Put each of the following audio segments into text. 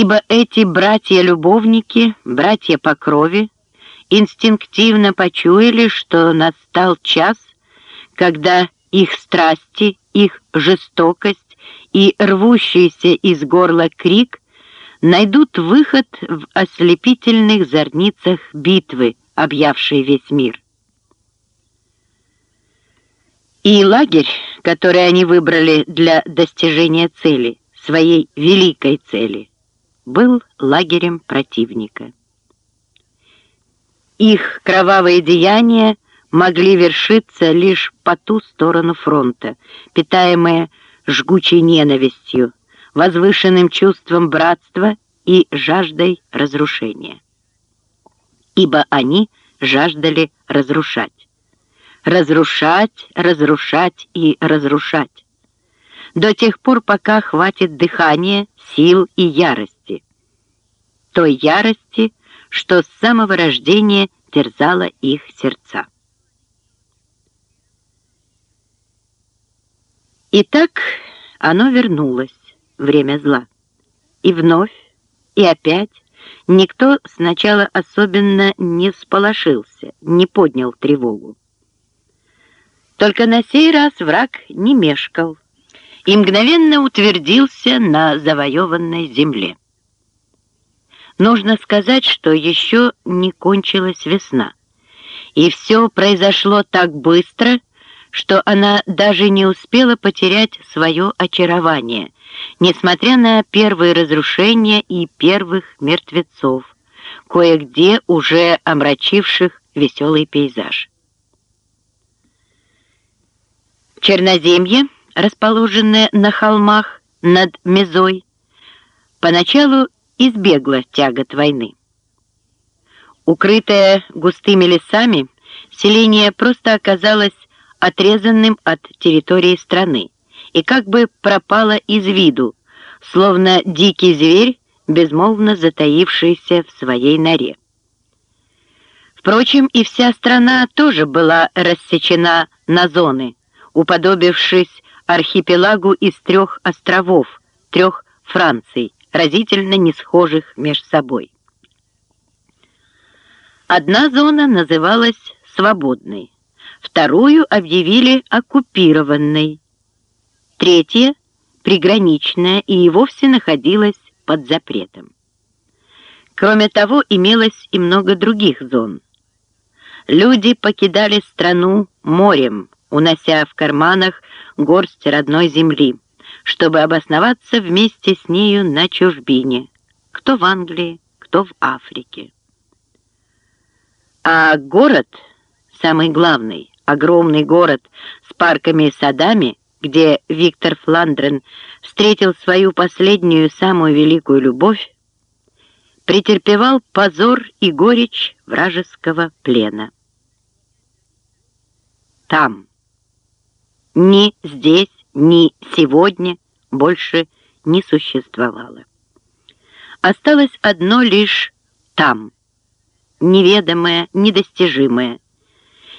ибо эти братья-любовники, братья по крови, инстинктивно почуяли, что настал час, когда их страсти, их жестокость и рвущийся из горла крик найдут выход в ослепительных зорницах битвы, объявшей весь мир. И лагерь, который они выбрали для достижения цели, своей великой цели, был лагерем противника. Их кровавые деяния могли вершиться лишь по ту сторону фронта, питаемые жгучей ненавистью, возвышенным чувством братства и жаждой разрушения. Ибо они жаждали разрушать. Разрушать, разрушать и разрушать. До тех пор, пока хватит дыхания, сил и ярости. Той ярости, что с самого рождения терзала их сердца. И так оно вернулось, время зла. И вновь, и опять никто сначала особенно не всполошился, не поднял тревогу. Только на сей раз враг не мешкал и мгновенно утвердился на завоеванной земле. Нужно сказать, что еще не кончилась весна, и все произошло так быстро, что она даже не успела потерять свое очарование, несмотря на первые разрушения и первых мертвецов, кое-где уже омрачивших веселый пейзаж. Черноземье, расположенное на холмах над Мезой, поначалу избегло тягот войны. Укрытое густыми лесами, селение просто оказалось отрезанным от территории страны и как бы пропало из виду, словно дикий зверь, безмолвно затаившийся в своей норе. Впрочем, и вся страна тоже была рассечена на зоны, уподобившись архипелагу из трех островов, трех Франций, разительно не схожих между собой. Одна зона называлась «свободной», вторую объявили оккупированной, третья — приграничная и вовсе находилась под запретом. Кроме того, имелось и много других зон. Люди покидали страну морем, унося в карманах горсть родной земли, чтобы обосноваться вместе с нею на чужбине, кто в Англии, кто в Африке. А город, самый главный, огромный город с парками и садами, где Виктор Фландрен встретил свою последнюю самую великую любовь, претерпевал позор и горечь вражеского плена. Там, ни здесь, ни сегодня больше не существовало. Осталось одно лишь там, неведомое, недостижимое,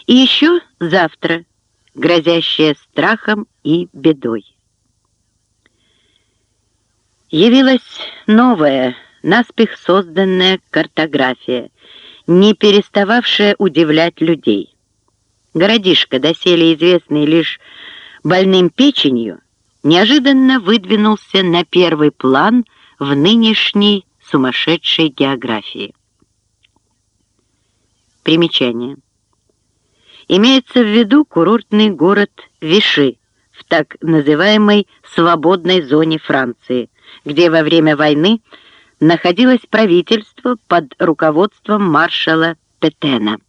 и еще завтра, грозящее страхом и бедой. Явилась новая, наспех созданная картография, не перестававшая удивлять людей. Городишко, доселе известный лишь больным печенью, неожиданно выдвинулся на первый план в нынешней сумасшедшей географии. Примечание. Имеется в виду курортный город Виши в так называемой «свободной зоне Франции», где во время войны находилось правительство под руководством маршала Петена.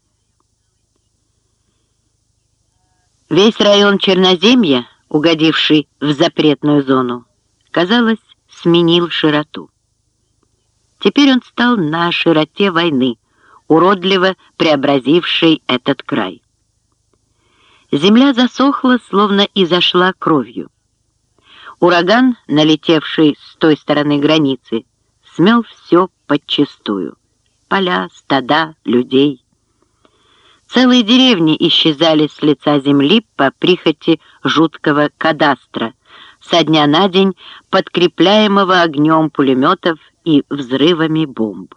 Весь район Черноземья, угодивший в запретную зону, казалось, сменил широту. Теперь он стал на широте войны, уродливо преобразивший этот край. Земля засохла, словно и зашла кровью. Ураган, налетевший с той стороны границы, смел все подчистую. Поля, стада, людей. Целые деревни исчезали с лица земли по прихоти жуткого кадастра, со дня на день подкрепляемого огнем пулеметов и взрывами бомб.